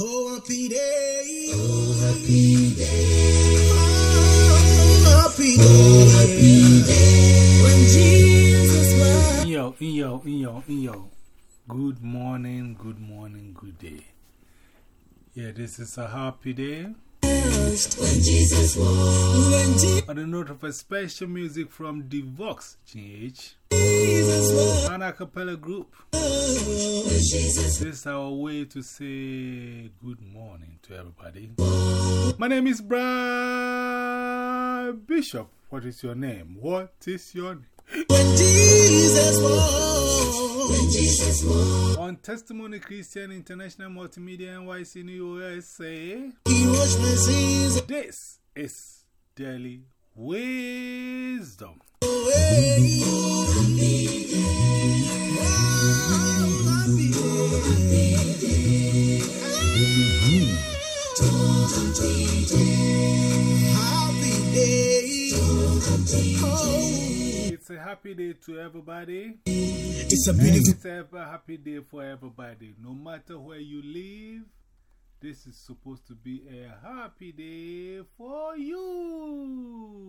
Oh, happy day. Oh, happy day. Oh, happy day. Oh, happy day. When Jesus was. Yo, yo, yo, yo. Good morning, good morning, good day. Yeah, this is a happy day. When Jesus was. When Je- On the note of a special music from Devox GH, Jesus an a cappella group. This is our way to say good morning to everybody. My name is Brad Bishop. What is your name? What is your name? When Jesus was. When Jesus was. On Testimony Christian International Multimedia NYC New USA, This is Daily Wisdom. away. Happy day. Happy day. It's a happy day to everybody. it's a beautiful. it's a happy day for everybody. No matter where you live, this is supposed to be a happy day for you.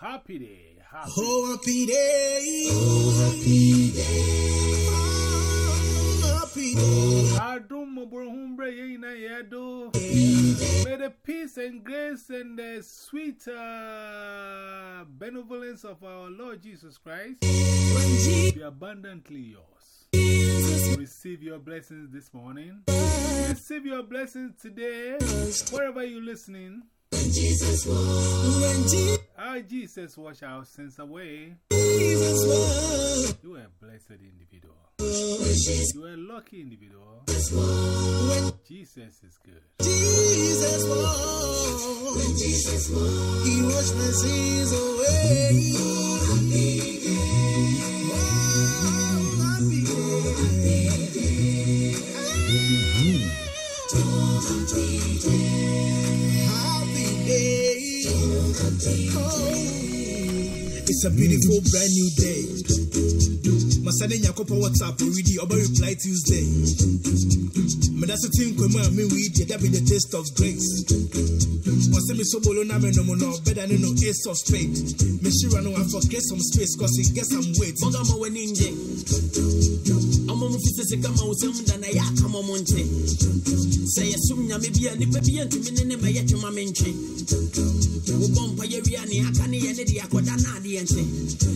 Happy day. Happy Oh, happy day. Oh, happy day. Oh, happy day. Adum Moburhumbre Yena Yado. May the peace and grace and the sweet uh, benevolence of our Lord Jesus Christ be abundantly yours. Receive your blessings this morning. Receive your blessings today. Wherever you're listening, Jesus our Jesus wash our sins away. You are a blessed individual. You are a lucky individual. Jesus is good. Jesus was. Jesus. He washed my sins away. It's a beautiful brand new day. Masane Yakopo WhatsApp already over reply Tuesday. Medasa team kwema me we did that be the taste of grace. Wase me so bolo na me no mo no better than no ace of spade. Me shira no I forget some space cause it gets some weight. Boga ma wani nje Amo mu fise se kama usem da na ya kama mo nche Se ya sum nya me bia ni pa bia ntumi ne ne ma ye twema me nche Wo bompa ye ria ni aka ne ye ne de akoda na ade nche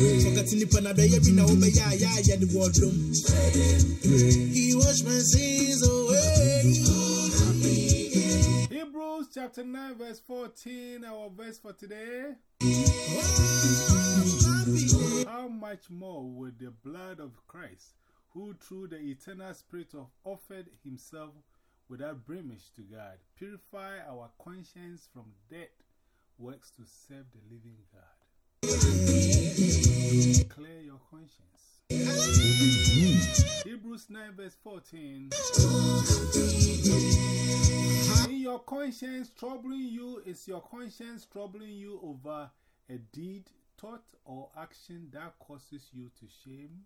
Na obe ya ya ya. He washed my sins away. Hebrews chapter 9, verse 14, our verse for today. How much more will the blood of Christ, who through the eternal Spirit of offered himself without blemish to God, purify our conscience from dead works to serve the living God? Clear your conscience. Hebrews 9, verse 14. In your conscience troubling you, is your conscience troubling you over a deed, thought, or action that causes you to shame?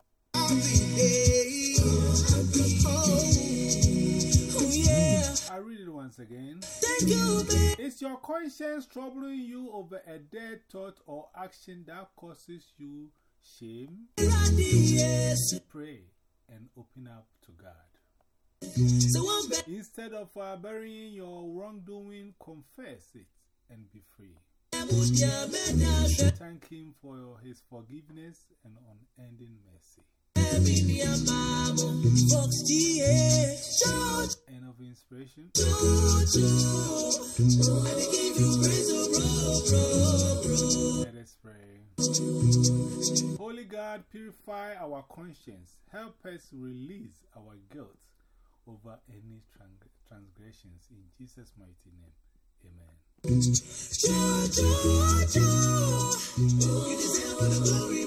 I read it once again. Is your conscience troubling you over a dead thought or action that causes you shame? Pray and open up to God. Instead of burying your wrongdoing, confess it and be free. Thank Him for His forgiveness and unending mercy. End of inspiration. Let us pray. Holy God, purify our conscience. Help us release our guilt over any tran- transgressions. In Jesus' mighty name, amen. Oh, all the glory